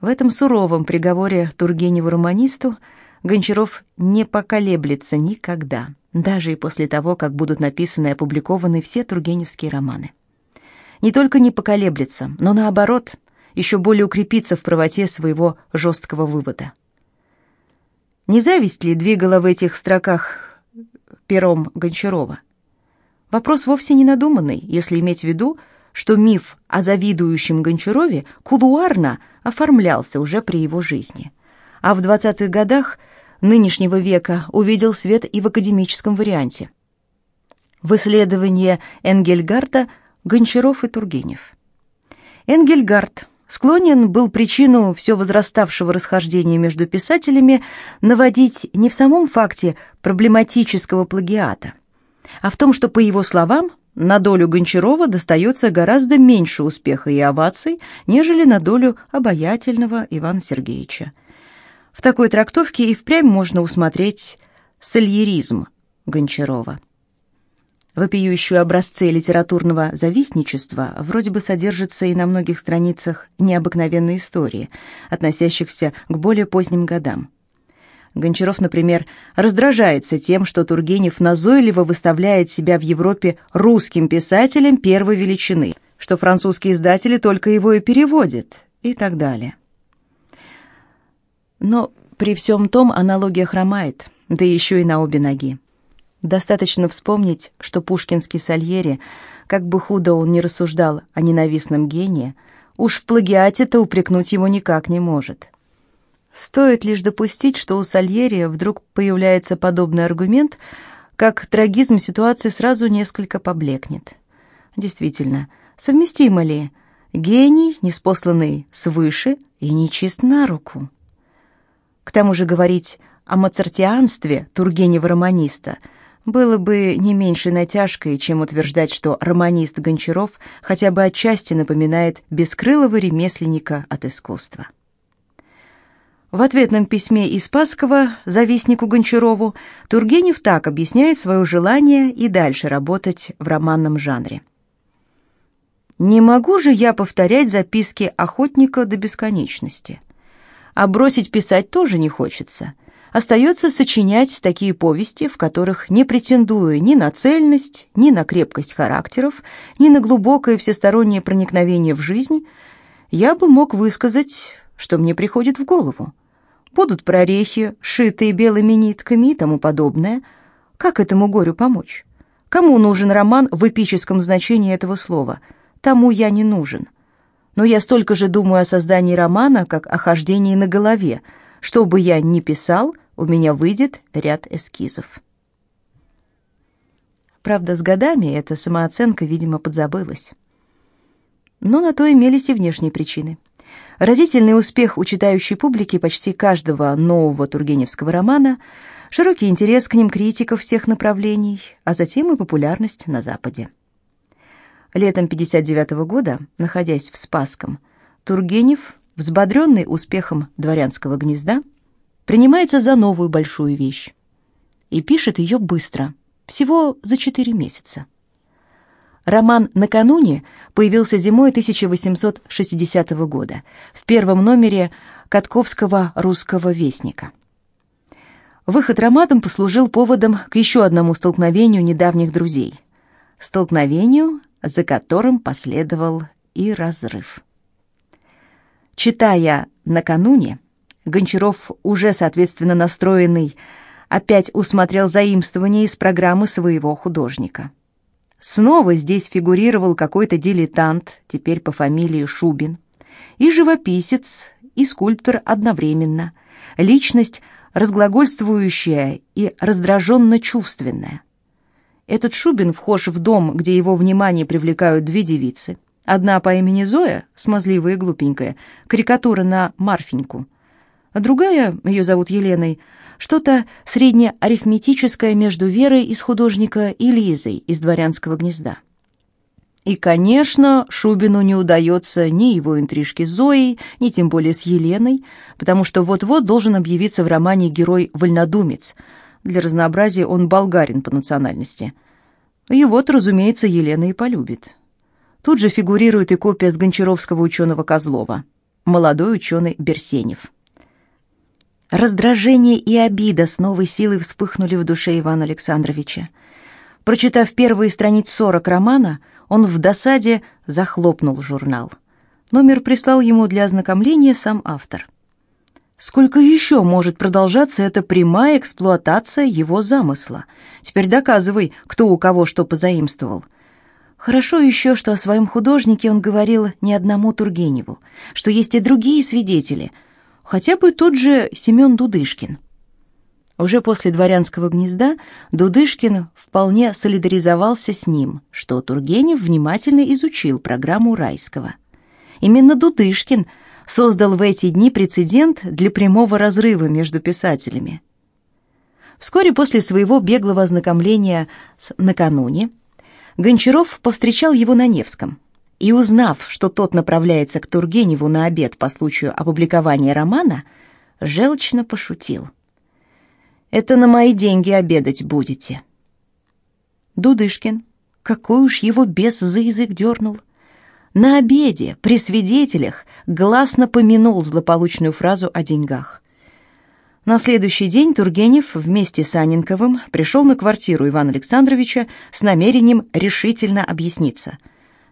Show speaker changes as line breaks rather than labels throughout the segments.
В этом суровом приговоре Тургеневу-романисту Гончаров не поколеблется никогда, даже и после того, как будут написаны и опубликованы все тургеневские романы. Не только не поколеблется, но наоборот, еще более укрепится в правоте своего жесткого вывода. Не зависть ли двигала в этих строках пером Гончарова? Вопрос вовсе не надуманный, если иметь в виду, что миф о завидующем Гончарове кулуарно оформлялся уже при его жизни. А в 20-х годах нынешнего века увидел свет и в академическом варианте. В исследовании Энгельгарта «Гончаров и Тургенев». Энгельгард склонен был причину все возраставшего расхождения между писателями наводить не в самом факте проблематического плагиата, а в том, что, по его словам, на долю Гончарова достается гораздо меньше успеха и оваций, нежели на долю обаятельного Ивана Сергеевича. В такой трактовке и впрямь можно усмотреть сальеризм Гончарова. Вопиющие образцы литературного завистничества вроде бы содержатся и на многих страницах необыкновенной истории, относящихся к более поздним годам. Гончаров, например, раздражается тем, что Тургенев назойливо выставляет себя в Европе русским писателем первой величины, что французские издатели только его и переводят, и так далее. Но при всем том аналогия хромает, да еще и на обе ноги. Достаточно вспомнить, что пушкинский Сальери, как бы худо он ни рассуждал о ненавистном гении, уж в плагиате-то упрекнуть его никак не может. Стоит лишь допустить, что у Сальери вдруг появляется подобный аргумент, как трагизм ситуации сразу несколько поблекнет. Действительно, совместимо ли гений, неспосланный свыше, и нечист на руку? К тому же говорить о мацартианстве Тургенева-романиста было бы не меньшей натяжкой, чем утверждать, что романист Гончаров хотя бы отчасти напоминает бескрылого ремесленника от искусства. В ответном письме из Спасского завистнику Гончарову Тургенев так объясняет свое желание и дальше работать в романном жанре. «Не могу же я повторять записки охотника до бесконечности. А бросить писать тоже не хочется. Остается сочинять такие повести, в которых не претендуя ни на цельность, ни на крепкость характеров, ни на глубокое всестороннее проникновение в жизнь, я бы мог высказать что мне приходит в голову. Будут прорехи, шитые белыми нитками и тому подобное. Как этому горю помочь? Кому нужен роман в эпическом значении этого слова? Тому я не нужен. Но я столько же думаю о создании романа, как о хождении на голове. Что бы я ни писал, у меня выйдет ряд эскизов. Правда, с годами эта самооценка, видимо, подзабылась. Но на то имелись и внешние причины. Разительный успех у читающей публики почти каждого нового тургеневского романа, широкий интерес к ним критиков всех направлений, а затем и популярность на Западе. Летом 59 -го года, находясь в Спасском, Тургенев, взбодренный успехом «Дворянского гнезда», принимается за новую большую вещь и пишет ее быстро, всего за четыре месяца. Роман «Накануне» появился зимой 1860 года в первом номере Катковского «Русского вестника». Выход романом послужил поводом к еще одному столкновению недавних друзей. Столкновению, за которым последовал и разрыв. Читая «Накануне», Гончаров, уже соответственно настроенный, опять усмотрел заимствование из программы своего художника. Снова здесь фигурировал какой-то дилетант, теперь по фамилии Шубин, и живописец, и скульптор одновременно, личность разглагольствующая и раздраженно чувственная. Этот Шубин вхож в дом, где его внимание привлекают две девицы. Одна по имени Зоя, смазливая и глупенькая, карикатура на Марфеньку. А другая, ее зовут Еленой, что-то среднеарифметическое между Верой из художника и Лизой из дворянского гнезда. И, конечно, Шубину не удается ни его интрижки с Зоей, ни тем более с Еленой, потому что вот-вот должен объявиться в романе герой-вольнодумец. Для разнообразия он болгарин по национальности. И вот, разумеется, Елена и полюбит. Тут же фигурирует и копия с гончаровского ученого Козлова. молодой ученый Берсенев. Раздражение и обида с новой силой вспыхнули в душе Ивана Александровича. Прочитав первые страниц сорок романа, он в досаде захлопнул журнал. Номер прислал ему для ознакомления сам автор. Сколько еще может продолжаться эта прямая эксплуатация его замысла? Теперь доказывай, кто у кого что позаимствовал. Хорошо еще, что о своем художнике он говорил не одному Тургеневу, что есть и другие свидетели, хотя бы тот же Семен Дудышкин. Уже после «Дворянского гнезда» Дудышкин вполне солидаризовался с ним, что Тургенев внимательно изучил программу Райского. Именно Дудышкин создал в эти дни прецедент для прямого разрыва между писателями. Вскоре после своего беглого ознакомления с «Накануне» Гончаров повстречал его на Невском и, узнав, что тот направляется к Тургеневу на обед по случаю опубликования романа, желчно пошутил – это на мои деньги обедать будете». Дудышкин, какой уж его бес за язык дернул. На обеде, при свидетелях, гласно помянул злополучную фразу о деньгах. На следующий день Тургенев вместе с Анинковым пришел на квартиру Ивана Александровича с намерением решительно объясниться,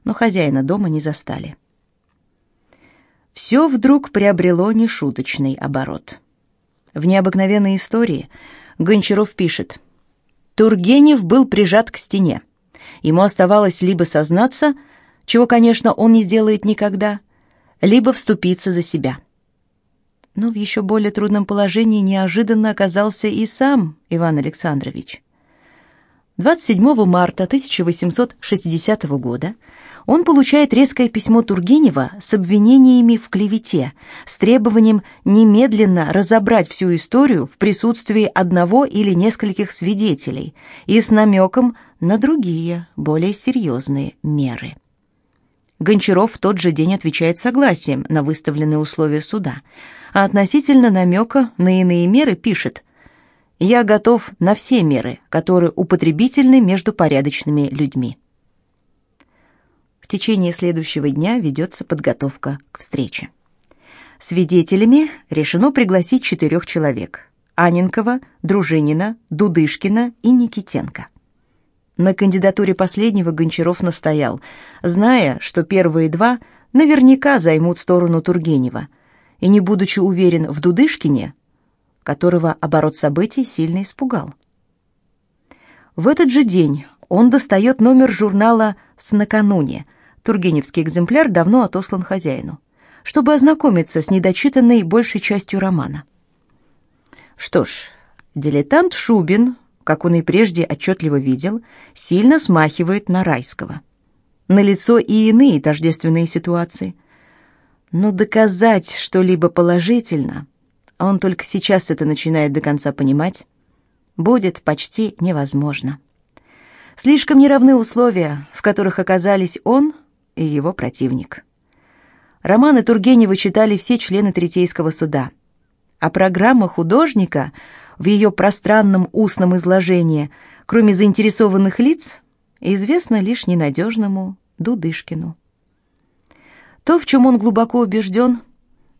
но хозяина дома не застали. Все вдруг приобрело нешуточный оборот. В необыкновенной истории Гончаров пишет: Тургенев был прижат к стене. Ему оставалось либо сознаться, чего, конечно, он не сделает никогда, либо вступиться за себя. Но в еще более трудном положении неожиданно оказался и сам Иван Александрович. 27 марта 1860 года он получает резкое письмо Тургенева с обвинениями в клевете, с требованием немедленно разобрать всю историю в присутствии одного или нескольких свидетелей и с намеком на другие, более серьезные меры. Гончаров в тот же день отвечает согласием на выставленные условия суда, а относительно намека на иные меры пишет «Я готов на все меры, которые употребительны между порядочными людьми». В течение следующего дня ведется подготовка к встрече. Свидетелями решено пригласить четырех человек: Анинкова, Дружинина, Дудышкина и Никитенко. На кандидатуре последнего Гончаров настоял, зная, что первые два наверняка займут сторону Тургенева, и не будучи уверен в Дудышкине, которого оборот событий сильно испугал. В этот же день он достает номер журнала «С накануне», Тургеневский экземпляр давно отослан хозяину, чтобы ознакомиться с недочитанной большей частью романа. Что ж, дилетант Шубин, как он и прежде отчетливо видел, сильно смахивает на райского. Налицо и иные тождественные ситуации. Но доказать что-либо положительно, а он только сейчас это начинает до конца понимать, будет почти невозможно. Слишком неравны условия, в которых оказались он и его противник. Романы Тургенева читали все члены Третейского суда, а программа художника в ее пространном устном изложении, кроме заинтересованных лиц, известна лишь ненадежному Дудышкину. То, в чем он глубоко убежден,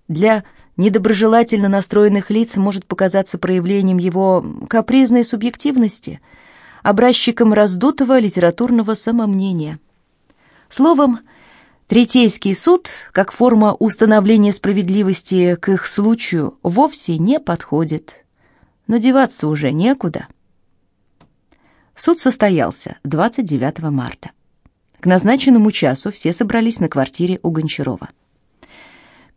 для недоброжелательно настроенных лиц может показаться проявлением его капризной субъективности, образчиком раздутого литературного самомнения – Словом, Третейский суд, как форма установления справедливости к их случаю, вовсе не подходит. Но деваться уже некуда. Суд состоялся 29 марта. К назначенному часу все собрались на квартире у Гончарова.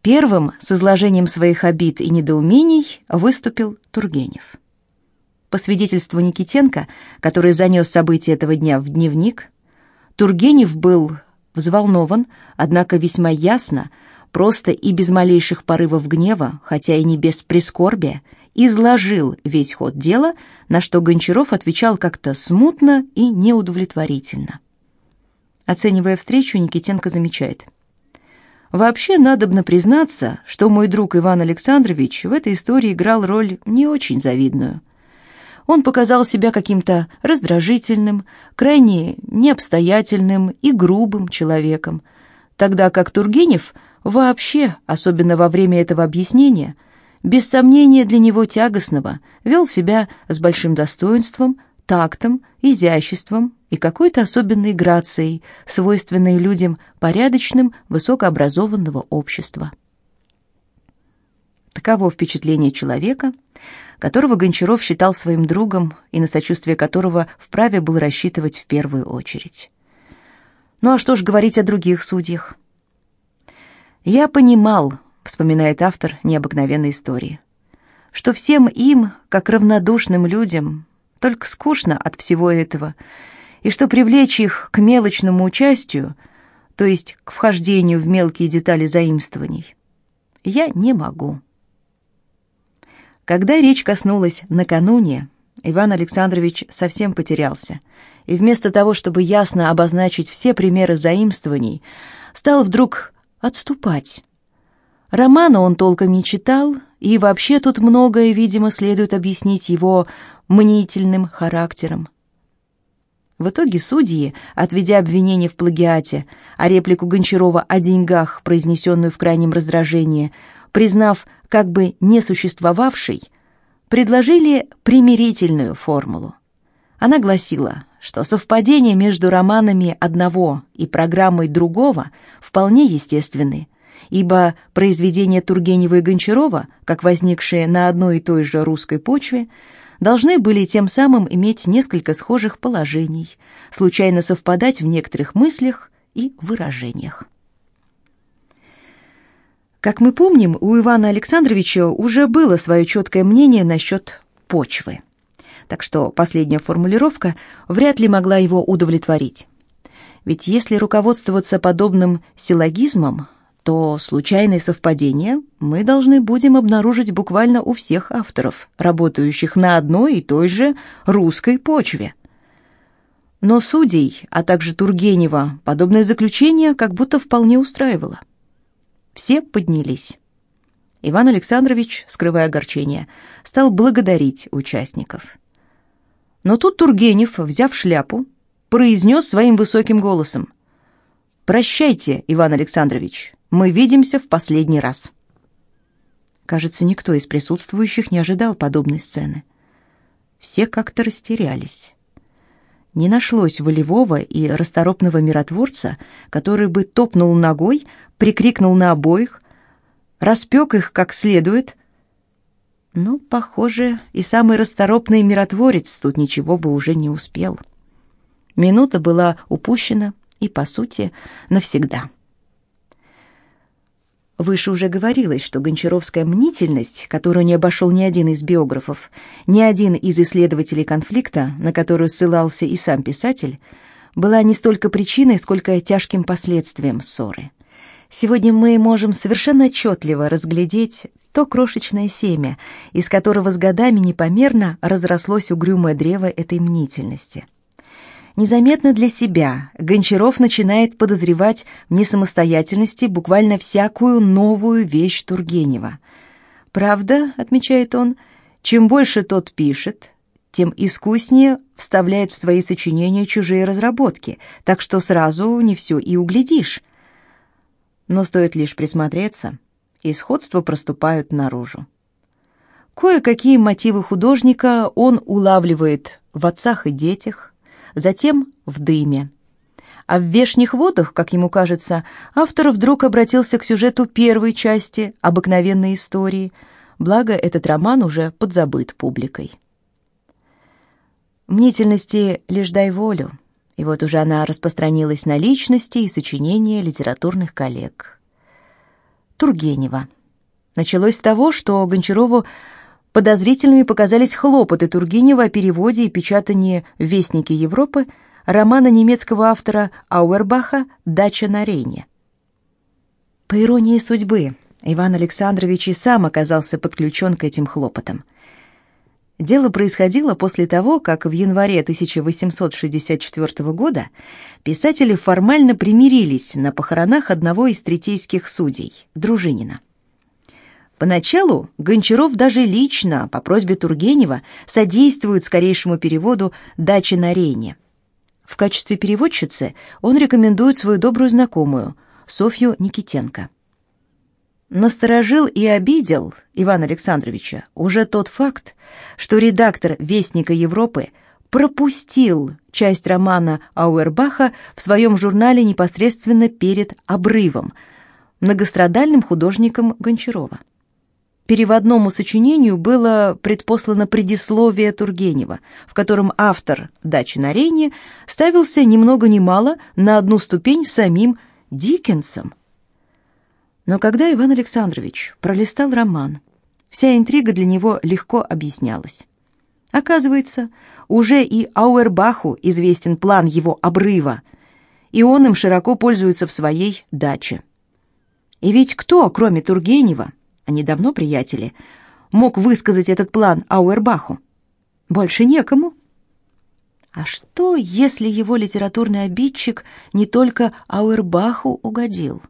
Первым с изложением своих обид и недоумений выступил Тургенев. По свидетельству Никитенко, который занес события этого дня в дневник, Тургенев был взволнован, однако весьма ясно, просто и без малейших порывов гнева, хотя и не без прискорбия, изложил весь ход дела, на что Гончаров отвечал как-то смутно и неудовлетворительно. Оценивая встречу, Никитенко замечает. «Вообще, надобно признаться, что мой друг Иван Александрович в этой истории играл роль не очень завидную. Он показал себя каким-то раздражительным, крайне необстоятельным и грубым человеком, тогда как Тургенев вообще, особенно во время этого объяснения, без сомнения для него тягостного, вел себя с большим достоинством, тактом, изяществом и какой-то особенной грацией, свойственной людям порядочным, высокообразованного общества. Таково впечатление человека, которого Гончаров считал своим другом и на сочувствие которого вправе был рассчитывать в первую очередь. Ну а что ж говорить о других судьях? «Я понимал», — вспоминает автор необыкновенной истории, «что всем им, как равнодушным людям, только скучно от всего этого, и что привлечь их к мелочному участию, то есть к вхождению в мелкие детали заимствований, я не могу». Когда речь коснулась накануне, Иван Александрович совсем потерялся, и вместо того, чтобы ясно обозначить все примеры заимствований, стал вдруг отступать. Романа он толком не читал, и вообще тут многое, видимо, следует объяснить его мнительным характером. В итоге судьи, отведя обвинение в плагиате, а реплику Гончарова о деньгах, произнесенную в крайнем раздражении, признав как бы не существовавшей, предложили примирительную формулу. Она гласила, что совпадения между романами одного и программой другого вполне естественны, ибо произведения Тургенева и Гончарова, как возникшие на одной и той же русской почве, должны были тем самым иметь несколько схожих положений, случайно совпадать в некоторых мыслях и выражениях. Как мы помним, у Ивана Александровича уже было свое четкое мнение насчет почвы. Так что последняя формулировка вряд ли могла его удовлетворить. Ведь если руководствоваться подобным силлогизмом, то случайные совпадения мы должны будем обнаружить буквально у всех авторов, работающих на одной и той же русской почве. Но судей, а также Тургенева, подобное заключение как будто вполне устраивало. Все поднялись. Иван Александрович, скрывая огорчение, стал благодарить участников. Но тут Тургенев, взяв шляпу, произнес своим высоким голосом. «Прощайте, Иван Александрович, мы видимся в последний раз». Кажется, никто из присутствующих не ожидал подобной сцены. Все как-то растерялись. Не нашлось волевого и расторопного миротворца, который бы топнул ногой, прикрикнул на обоих, распек их как следует. Но, похоже, и самый расторопный миротворец тут ничего бы уже не успел. Минута была упущена и, по сути, навсегда. Выше уже говорилось, что гончаровская мнительность, которую не обошел ни один из биографов, ни один из исследователей конфликта, на которую ссылался и сам писатель, была не столько причиной, сколько тяжким последствием ссоры. Сегодня мы можем совершенно отчетливо разглядеть то крошечное семя, из которого с годами непомерно разрослось угрюмое древо этой мнительности. Незаметно для себя Гончаров начинает подозревать в несамостоятельности буквально всякую новую вещь Тургенева. Правда, отмечает он, чем больше тот пишет, тем искуснее вставляет в свои сочинения чужие разработки, так что сразу не все и углядишь но стоит лишь присмотреться, и сходства проступают наружу. Кое-какие мотивы художника он улавливает в отцах и детях, затем в дыме. А в «Вешних водах», как ему кажется, автор вдруг обратился к сюжету первой части «Обыкновенной истории», благо этот роман уже подзабыт публикой. Мнительности лишь дай волю — и вот уже она распространилась на личности и сочинения литературных коллег. Тургенева. Началось с того, что Гончарову подозрительными показались хлопоты Тургенева о переводе и печатании в «Вестнике Европы» романа немецкого автора Ауэрбаха «Дача на Рейне». По иронии судьбы, Иван Александрович и сам оказался подключен к этим хлопотам – Дело происходило после того, как в январе 1864 года писатели формально примирились на похоронах одного из третейских судей, Дружинина. Поначалу Гончаров даже лично, по просьбе Тургенева, содействует скорейшему переводу «Дачи на Рейне». В качестве переводчицы он рекомендует свою добрую знакомую, Софью Никитенко. Насторожил и обидел Ивана Александровича уже тот факт, что редактор «Вестника Европы» пропустил часть романа Ауэрбаха в своем журнале непосредственно перед «Обрывом», многострадальным художником Гончарова. Переводному сочинению было предпослано предисловие Тургенева, в котором автор «Дачи на Рейне» ставился ни много ни мало на одну ступень самим Диккенсом. Но когда Иван Александрович пролистал роман, вся интрига для него легко объяснялась. Оказывается, уже и Ауэрбаху известен план его обрыва, и он им широко пользуется в своей даче. И ведь кто, кроме Тургенева, они давно приятели, мог высказать этот план Ауэрбаху? Больше некому. А что, если его литературный обидчик не только Ауэрбаху угодил?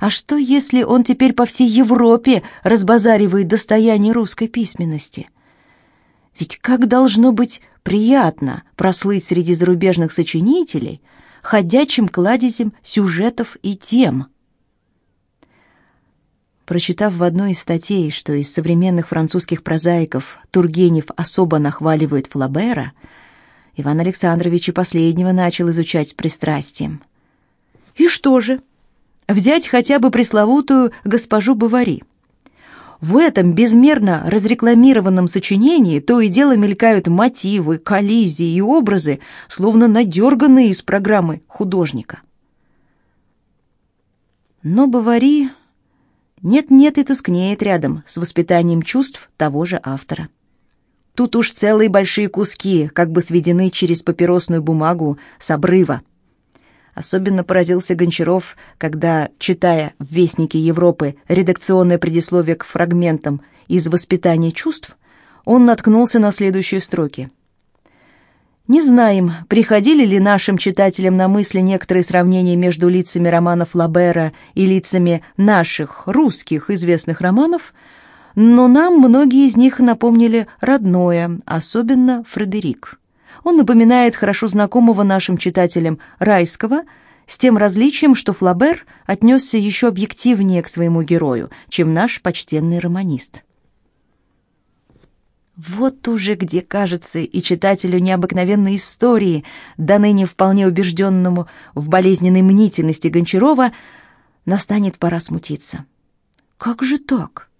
А что, если он теперь по всей Европе разбазаривает достояние русской письменности? Ведь как должно быть приятно прослыть среди зарубежных сочинителей ходячим кладезем сюжетов и тем – Прочитав в одной из статей, что из современных французских прозаиков Тургенев особо нахваливает Флабера, Иван Александрович и последнего начал изучать с пристрастием. И что же? Взять хотя бы пресловутую госпожу Бавари. В этом безмерно разрекламированном сочинении то и дело мелькают мотивы, коллизии и образы, словно надерганные из программы художника. Но Бавари нет-нет и тускнеет рядом с воспитанием чувств того же автора. Тут уж целые большие куски, как бы сведены через папиросную бумагу с обрыва. Особенно поразился Гончаров, когда, читая в «Вестнике Европы» редакционное предисловие к фрагментам из «Воспитания чувств», он наткнулся на следующие строки. Не знаем, приходили ли нашим читателям на мысли некоторые сравнения между лицами романов Лабера и лицами наших, русских, известных романов, но нам многие из них напомнили родное, особенно Фредерик. Он напоминает хорошо знакомого нашим читателям Райского, с тем различием, что Флабер отнесся еще объективнее к своему герою, чем наш почтенный романист. Вот уже где, кажется, и читателю необыкновенной истории, да ныне вполне убежденному в болезненной мнительности Гончарова, настанет пора смутиться. Как же так?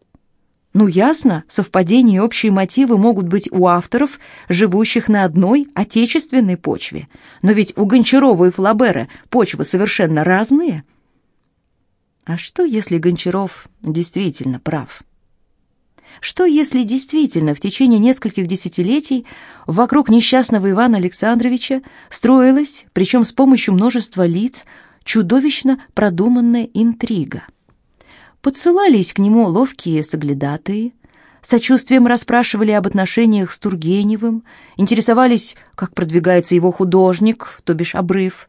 Ну, ясно, совпадения и общие мотивы могут быть у авторов, живущих на одной отечественной почве. Но ведь у Гончарова и Флабера почвы совершенно разные. А что, если Гончаров действительно прав? Что если действительно в течение нескольких десятилетий вокруг несчастного Ивана Александровича строилась, причем с помощью множества лиц, чудовищно продуманная интрига? Подсылались к нему ловкие соглядатые, сочувствием расспрашивали об отношениях с Тургеневым, интересовались, как продвигается его художник, то бишь обрыв,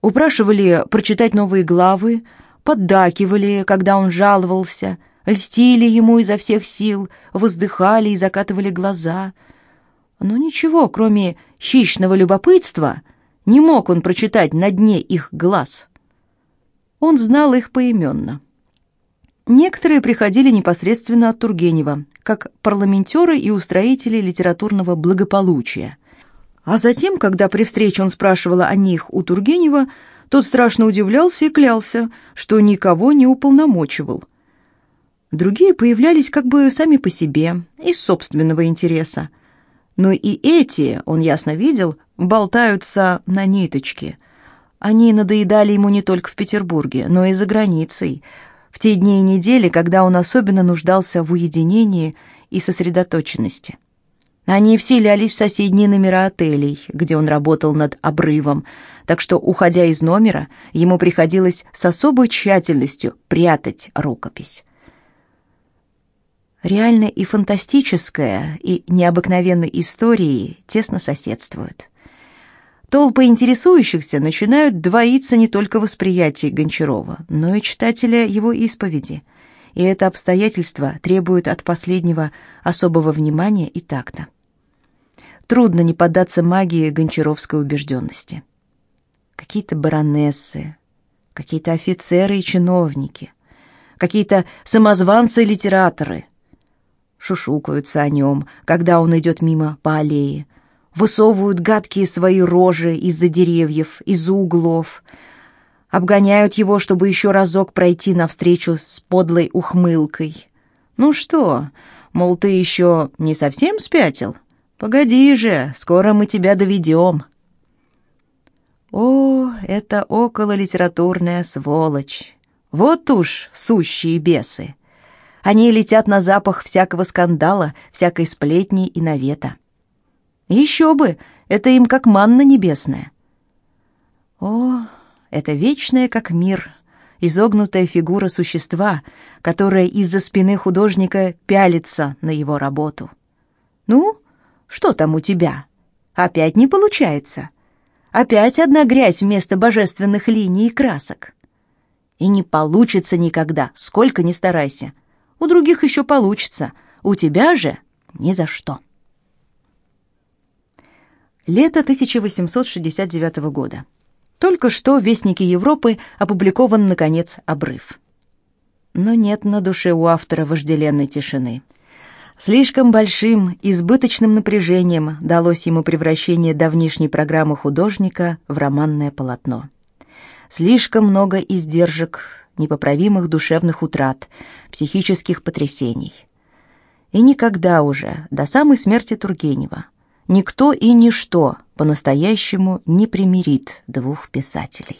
упрашивали прочитать новые главы, поддакивали, когда он жаловался – льстили ему изо всех сил, воздыхали и закатывали глаза. Но ничего, кроме хищного любопытства, не мог он прочитать на дне их глаз. Он знал их поименно. Некоторые приходили непосредственно от Тургенева, как парламентеры и устроители литературного благополучия. А затем, когда при встрече он спрашивал о них у Тургенева, тот страшно удивлялся и клялся, что никого не уполномочивал – Другие появлялись как бы сами по себе, из собственного интереса. Но и эти, он ясно видел, болтаются на ниточке. Они надоедали ему не только в Петербурге, но и за границей, в те дни и недели, когда он особенно нуждался в уединении и сосредоточенности. Они вселялись в соседние номера отелей, где он работал над обрывом, так что, уходя из номера, ему приходилось с особой тщательностью прятать рукопись реальное и фантастическое, и необыкновенной истории тесно соседствуют. Толпы интересующихся начинают двоиться не только в восприятии Гончарова, но и читателя его исповеди, и это обстоятельство требует от последнего особого внимания и такта. Трудно не поддаться магии гончаровской убежденности. Какие-то баронессы, какие-то офицеры и чиновники, какие-то самозванцы-литераторы. Шушукаются о нем, когда он идет мимо по аллее. Высовывают гадкие свои рожи из-за деревьев, из-за углов. Обгоняют его, чтобы еще разок пройти навстречу с подлой ухмылкой. «Ну что, мол, ты еще не совсем спятил? Погоди же, скоро мы тебя доведем». О, это окололитературная сволочь. Вот уж сущие бесы. Они летят на запах всякого скандала, всякой сплетни и навета. Еще бы, это им как манна небесная. О, это вечная как мир, изогнутая фигура существа, которая из-за спины художника пялится на его работу. Ну, что там у тебя? Опять не получается. Опять одна грязь вместо божественных линий и красок. И не получится никогда, сколько ни старайся. У других еще получится, у тебя же ни за что. Лето 1869 года. Только что в Вестнике Европы опубликован, наконец, обрыв. Но нет на душе у автора вожделенной тишины. Слишком большим, избыточным напряжением далось ему превращение давнишней программы художника в романное полотно. Слишком много издержек, непоправимых душевных утрат, психических потрясений. И никогда уже, до самой смерти Тургенева, никто и ничто по-настоящему не примирит двух писателей.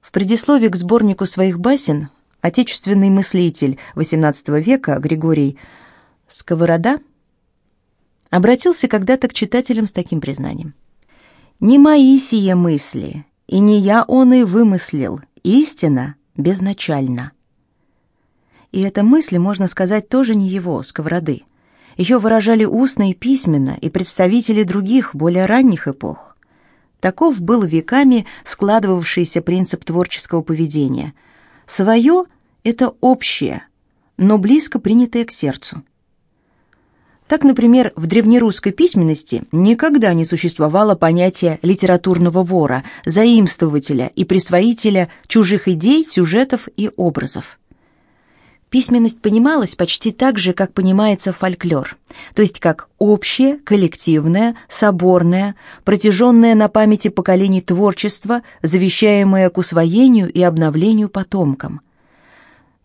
В предисловии к сборнику своих басен отечественный мыслитель XVIII века Григорий Сковорода обратился когда-то к читателям с таким признанием. «Не мои сие мысли, и не я он и вымыслил, истина безначальна». И эта мысль, можно сказать, тоже не его, Сковороды. Ее выражали устно и письменно и представители других, более ранних эпох. Таков был веками складывавшийся принцип творческого поведения – Свое — это общее, но близко принятое к сердцу. Так, например, в древнерусской письменности никогда не существовало понятия литературного вора, заимствователя и присвоителя чужих идей, сюжетов и образов. Письменность понималась почти так же, как понимается фольклор, то есть как общее, коллективное, соборное, протяженное на памяти поколений творчество, завещаемое к усвоению и обновлению потомкам.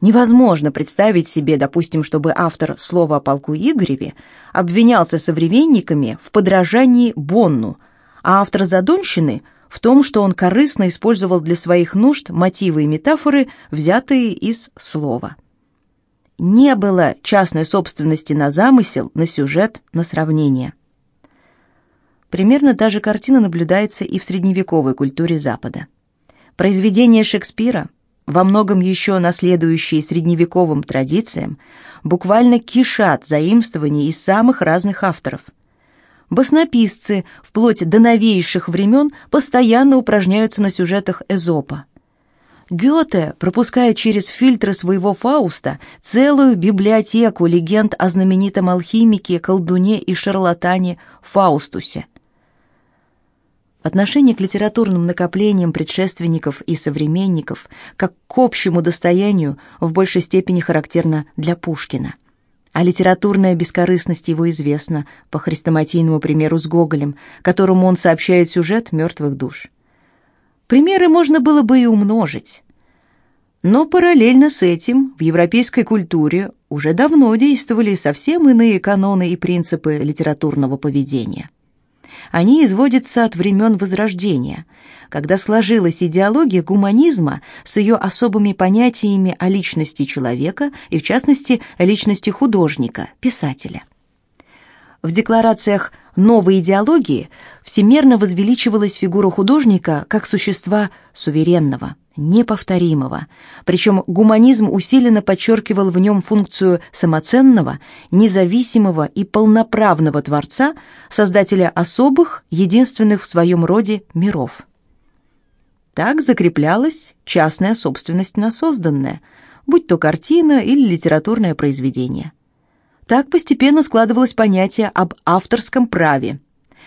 Невозможно представить себе, допустим, чтобы автор слова о полку Игореве обвинялся современниками в подражании Бонну, а автор «Задонщины» в том, что он корыстно использовал для своих нужд мотивы и метафоры, взятые из слова не было частной собственности на замысел, на сюжет, на сравнение. Примерно та же картина наблюдается и в средневековой культуре Запада. Произведения Шекспира, во многом еще наследующие средневековым традициям, буквально кишат заимствований из самых разных авторов. Баснописцы, вплоть до новейших времен, постоянно упражняются на сюжетах Эзопа – Гёте пропускает через фильтры своего Фауста целую библиотеку легенд о знаменитом алхимике, колдуне и шарлатане Фаустусе. Отношение к литературным накоплениям предшественников и современников как к общему достоянию в большей степени характерно для Пушкина. А литературная бескорыстность его известна по хрестоматийному примеру с Гоголем, которому он сообщает сюжет «Мертвых душ». Примеры можно было бы и умножить. Но параллельно с этим в европейской культуре уже давно действовали совсем иные каноны и принципы литературного поведения. Они изводятся от времен Возрождения, когда сложилась идеология гуманизма с ее особыми понятиями о личности человека и, в частности, о личности художника, писателя. В декларациях новой идеологии всемерно возвеличивалась фигура художника как существа суверенного, неповторимого. Причем гуманизм усиленно подчеркивал в нем функцию самоценного, независимого и полноправного творца, создателя особых, единственных в своем роде миров. Так закреплялась частная собственность на созданное, будь то картина или литературное произведение. Так постепенно складывалось понятие об авторском праве,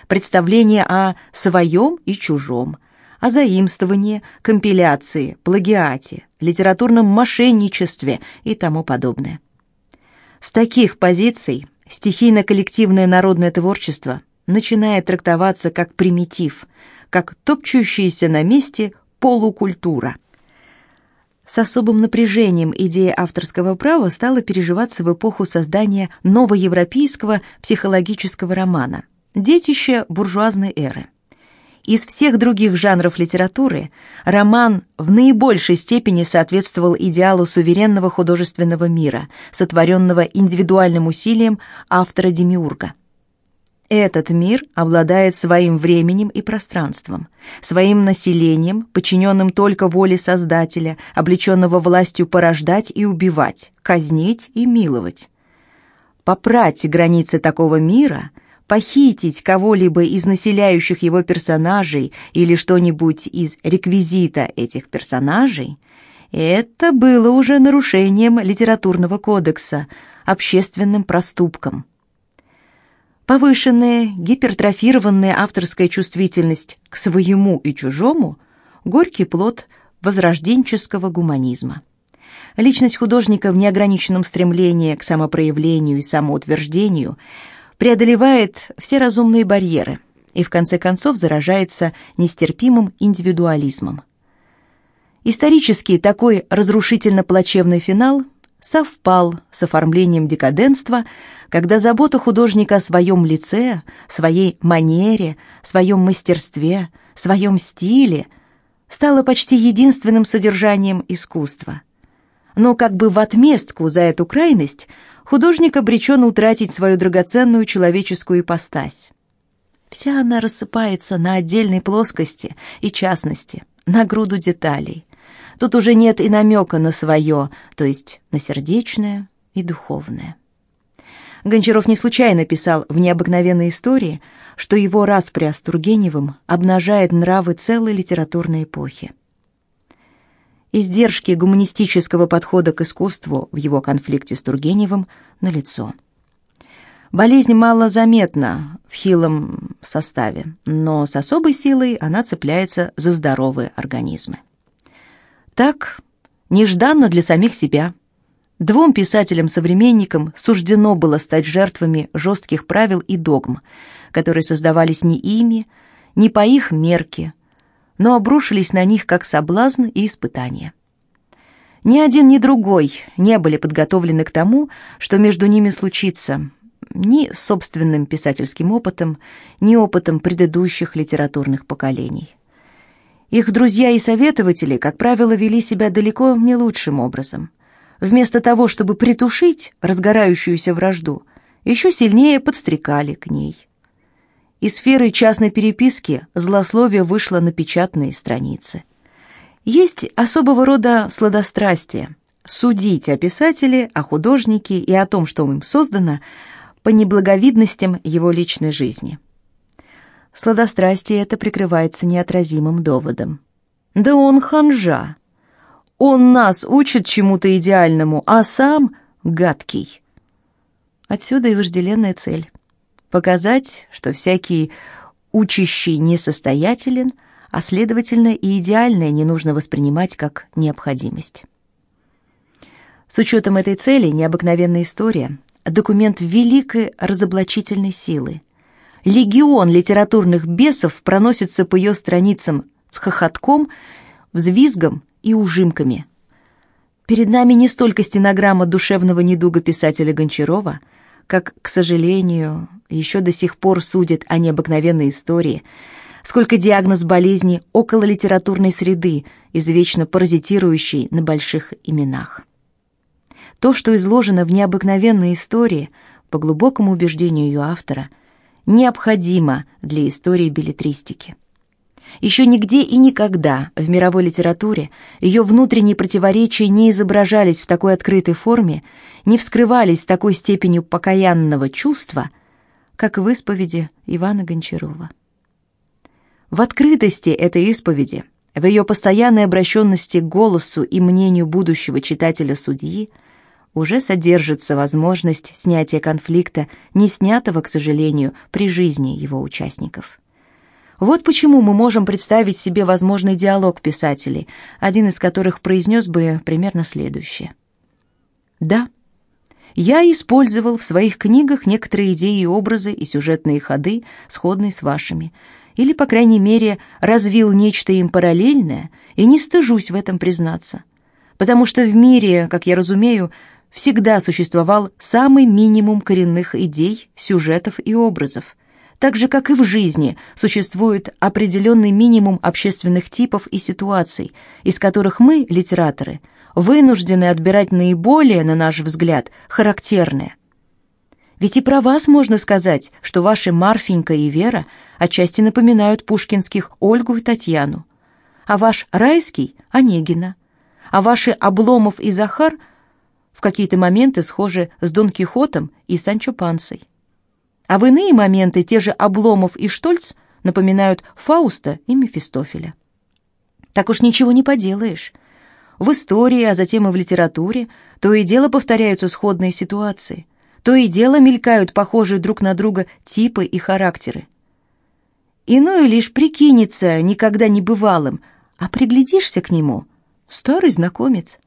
представление о своем и чужом, о заимствовании, компиляции, плагиате, литературном мошенничестве и тому подобное. С таких позиций стихийно-коллективное народное творчество начинает трактоваться как примитив, как топчущаяся на месте полукультура. С особым напряжением идея авторского права стала переживаться в эпоху создания новоевропейского психологического романа, детище буржуазной эры. Из всех других жанров литературы роман в наибольшей степени соответствовал идеалу суверенного художественного мира, сотворенного индивидуальным усилием автора-демиурга. Этот мир обладает своим временем и пространством, своим населением, подчиненным только воле Создателя, облеченного властью порождать и убивать, казнить и миловать. Попрать границы такого мира, похитить кого-либо из населяющих его персонажей или что-нибудь из реквизита этих персонажей – это было уже нарушением литературного кодекса, общественным проступком – Повышенная, гипертрофированная авторская чувствительность к своему и чужому – горький плод возрожденческого гуманизма. Личность художника в неограниченном стремлении к самопроявлению и самоутверждению преодолевает все разумные барьеры и в конце концов заражается нестерпимым индивидуализмом. Исторически такой разрушительно-плачевный финал совпал с оформлением декаденства – когда забота художника о своем лице, своей манере, своем мастерстве, своем стиле стала почти единственным содержанием искусства. Но как бы в отместку за эту крайность художник обречен утратить свою драгоценную человеческую ипостась. Вся она рассыпается на отдельной плоскости и частности, на груду деталей. Тут уже нет и намека на свое, то есть на сердечное и духовное. Гончаров не случайно писал в «Необыкновенной истории», что его распря с Тургеневым обнажает нравы целой литературной эпохи. Издержки гуманистического подхода к искусству в его конфликте с Тургеневым налицо. Болезнь мало заметна в хилом составе, но с особой силой она цепляется за здоровые организмы. Так, нежданно для самих себя – Двум писателям-современникам суждено было стать жертвами жестких правил и догм, которые создавались не ими, не по их мерке, но обрушились на них как соблазн и испытание. Ни один, ни другой не были подготовлены к тому, что между ними случится, ни собственным писательским опытом, ни опытом предыдущих литературных поколений. Их друзья и советователи, как правило, вели себя далеко не лучшим образом вместо того, чтобы притушить разгорающуюся вражду, еще сильнее подстрекали к ней. Из сферы частной переписки злословие вышло на печатные страницы. Есть особого рода сладострастие – судить о писателе, о художнике и о том, что им создано, по неблаговидностям его личной жизни. Сладострастие это прикрывается неотразимым доводом. Да он ханжа, он нас учит чему-то идеальному, а сам гадкий. Отсюда и вожделенная цель — показать, что всякий учащий несостоятелен, а, следовательно, и идеальное не нужно воспринимать как необходимость. С учетом этой цели необыкновенная история — документ великой разоблачительной силы. Легион литературных бесов проносится по ее страницам с хохотком, взвизгом и ужимками. Перед нами не столько стенограмма душевного недуга писателя Гончарова, как, к сожалению, еще до сих пор судят о необыкновенной истории, сколько диагноз болезни около литературной среды, извечно паразитирующей на больших именах. То, что изложено в необыкновенной истории, по глубокому убеждению ее автора, необходимо для истории билетристики. Еще нигде и никогда в мировой литературе ее внутренние противоречия не изображались в такой открытой форме, не вскрывались с такой степенью покаянного чувства, как в исповеди Ивана Гончарова. В открытости этой исповеди, в ее постоянной обращенности к голосу и мнению будущего читателя-судьи, уже содержится возможность снятия конфликта, не снятого, к сожалению, при жизни его участников. Вот почему мы можем представить себе возможный диалог писателей, один из которых произнес бы примерно следующее. Да, я использовал в своих книгах некоторые идеи и образы и сюжетные ходы, сходные с вашими, или, по крайней мере, развил нечто им параллельное, и не стыжусь в этом признаться. Потому что в мире, как я разумею, всегда существовал самый минимум коренных идей, сюжетов и образов, так же, как и в жизни, существует определенный минимум общественных типов и ситуаций, из которых мы, литераторы, вынуждены отбирать наиболее, на наш взгляд, характерные. Ведь и про вас можно сказать, что ваши Марфенька и Вера отчасти напоминают пушкинских Ольгу и Татьяну, а ваш Райский — Онегина, а ваши Обломов и Захар в какие-то моменты схожи с Дон Кихотом и Санчо Пансой. А в иные моменты те же Обломов и Штольц напоминают Фауста и Мефистофеля. Так уж ничего не поделаешь. В истории, а затем и в литературе то и дело повторяются сходные ситуации, то и дело мелькают похожие друг на друга типы и характеры. Иное лишь прикинется никогда не бывалым, а приглядишься к нему — старый знакомец.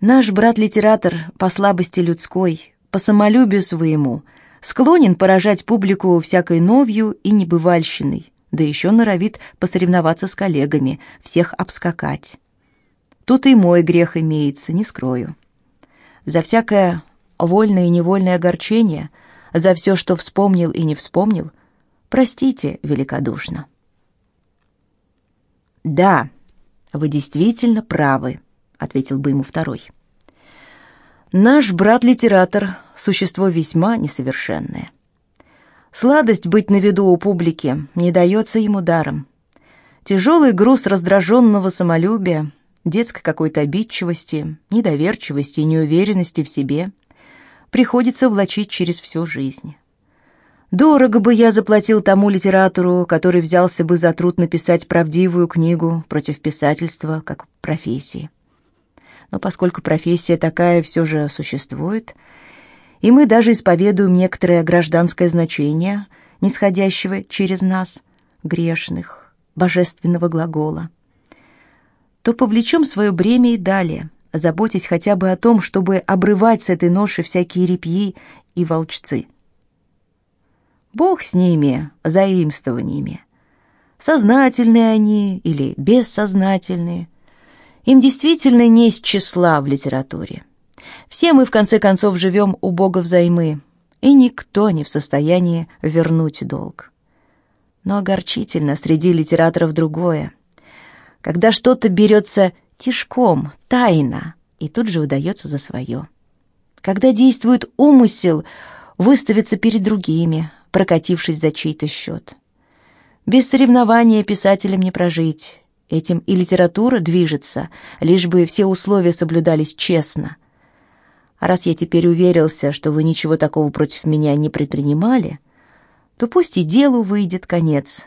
Наш брат-литератор по слабости людской, по самолюбию своему — склонен поражать публику всякой новью и небывальщиной, да еще норовит посоревноваться с коллегами, всех обскакать. Тут и мой грех имеется, не скрою. За всякое вольное и невольное огорчение, за все, что вспомнил и не вспомнил, простите великодушно. «Да, вы действительно правы», — ответил бы ему второй. Наш брат-литератор — существо весьма несовершенное. Сладость быть на виду у публики не дается ему даром. Тяжелый груз раздраженного самолюбия, детской какой-то обидчивости, недоверчивости и неуверенности в себе приходится влачить через всю жизнь. Дорого бы я заплатил тому литератору, который взялся бы за труд написать правдивую книгу против писательства как профессии но поскольку профессия такая все же существует, и мы даже исповедуем некоторое гражданское значение, нисходящего через нас, грешных, божественного глагола, то повлечем свое бремя и далее, заботясь хотя бы о том, чтобы обрывать с этой ноши всякие репьи и волчцы. Бог с ними, заимствованиями. Сознательные они или бессознательные – им действительно не из числа в литературе. Все мы, в конце концов, живем у Бога взаймы, и никто не в состоянии вернуть долг. Но огорчительно среди литераторов другое. Когда что-то берется тишком, тайно, и тут же удается за свое. Когда действует умысел выставиться перед другими, прокатившись за чей-то счет. Без соревнования писателям не прожить, Этим и литература движется, лишь бы все условия соблюдались честно. А раз я теперь уверился, что вы ничего такого против меня не предпринимали, то пусть и делу выйдет конец,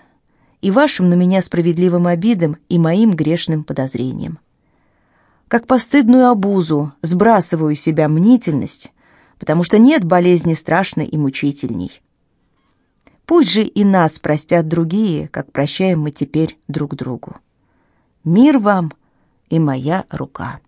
и вашим на меня справедливым обидам, и моим грешным подозрениям. Как постыдную обузу сбрасываю себя мнительность, потому что нет болезни страшной и мучительней. Пусть же и нас простят другие, как прощаем мы теперь друг другу. Мир вам и моя рука.